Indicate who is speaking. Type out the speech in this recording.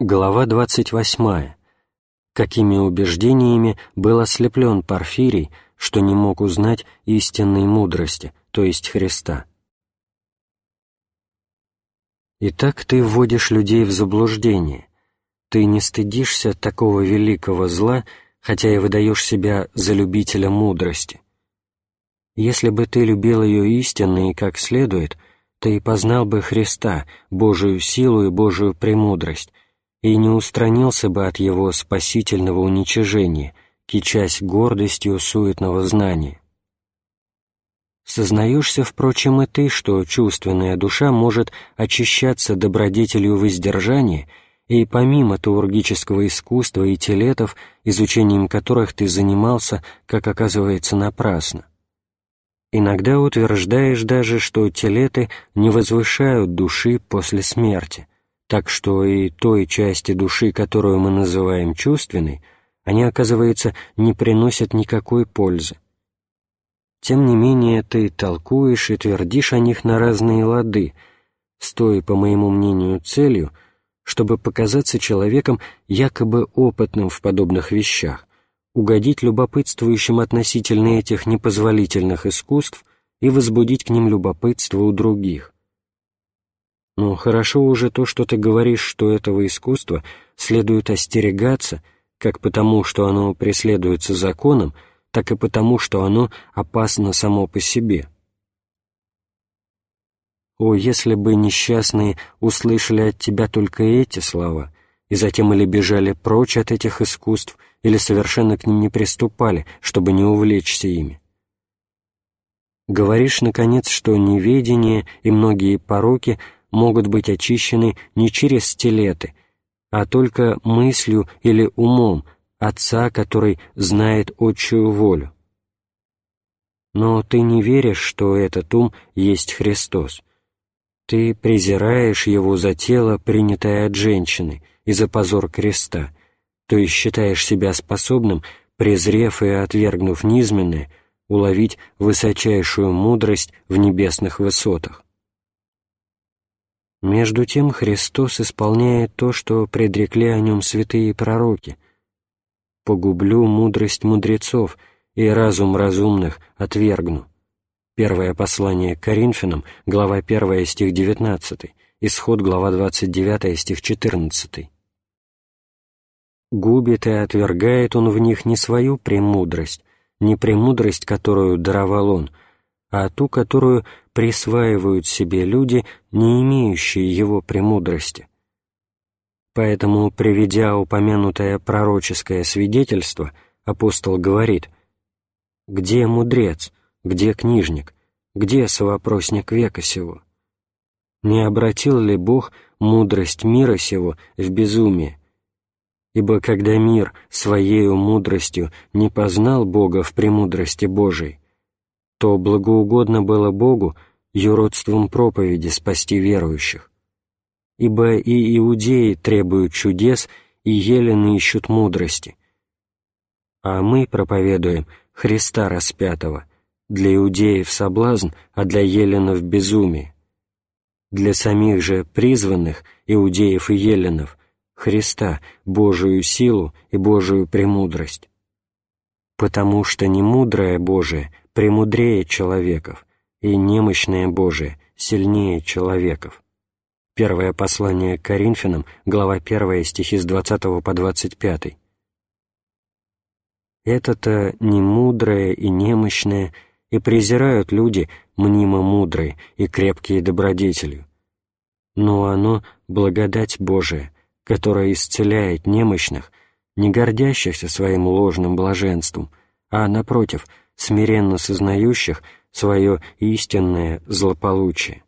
Speaker 1: Глава 28. Какими убеждениями был ослеплен Порфирий, что не мог узнать истинной мудрости, то есть Христа. Итак, ты вводишь людей в заблуждение. Ты не стыдишься такого великого зла, хотя и выдаешь себя за любителя мудрости. Если бы ты любил ее истинно и как следует, ты познал бы Христа, Божию силу и Божию премудрость, и не устранился бы от его спасительного уничижения, кичась гордостью суетного знания. Сознаешься, впрочем, и ты, что чувственная душа может очищаться добродетелью воздержания и помимо таургического искусства и телетов, изучением которых ты занимался, как оказывается, напрасно. Иногда утверждаешь даже, что телеты не возвышают души после смерти, так что и той части души, которую мы называем чувственной, они, оказывается, не приносят никакой пользы. Тем не менее, ты толкуешь и твердишь о них на разные лады, с той, по моему мнению, целью, чтобы показаться человеком якобы опытным в подобных вещах, угодить любопытствующим относительно этих непозволительных искусств и возбудить к ним любопытство у других. Но хорошо уже то, что ты говоришь, что этого искусства следует остерегаться, как потому, что оно преследуется законом, так и потому, что оно опасно само по себе. О, если бы несчастные услышали от тебя только эти слова, и затем или бежали прочь от этих искусств, или совершенно к ним не приступали, чтобы не увлечься ими. Говоришь, наконец, что неведение и многие пороки — могут быть очищены не через стилеты, а только мыслью или умом Отца, который знает отчую волю. Но ты не веришь, что этот ум есть Христос. Ты презираешь его за тело, принятое от женщины, и за позор креста, то есть считаешь себя способным, презрев и отвергнув низменное, уловить высочайшую мудрость в небесных высотах. Между тем Христос исполняет то, что предрекли о нем святые пророки. «Погублю мудрость мудрецов и разум разумных отвергну». Первое послание к Коринфянам, глава 1, стих 19, исход, глава 29, стих 14. Губит и отвергает он в них не свою премудрость, не премудрость, которую даровал он, а ту, которую присваивают себе люди, не имеющие его премудрости. Поэтому, приведя упомянутое пророческое свидетельство, апостол говорит «Где мудрец? Где книжник? Где совопросник века сего? Не обратил ли Бог мудрость мира сего в безумие? Ибо когда мир своею мудростью не познал Бога в премудрости Божией, то благоугодно было Богу юродством проповеди спасти верующих. Ибо и иудеи требуют чудес, и елены ищут мудрости. А мы проповедуем Христа распятого, для иудеев соблазн, а для еленов безумие. Для самих же призванных, иудеев и еленов, Христа, Божию силу и Божию премудрость. Потому что не мудрое Божие премудрее человеков, и немощное Божие сильнее человеков. Первое послание к Коринфянам, глава 1, стихи с 20 по 25. Это-то немудрое и немощное и презирают люди мнимо мудрые и крепкие добродетелью. Но оно — благодать Божия, которая исцеляет немощных, не гордящихся своим ложным блаженством, а, напротив, смиренно сознающих свое истинное злополучие.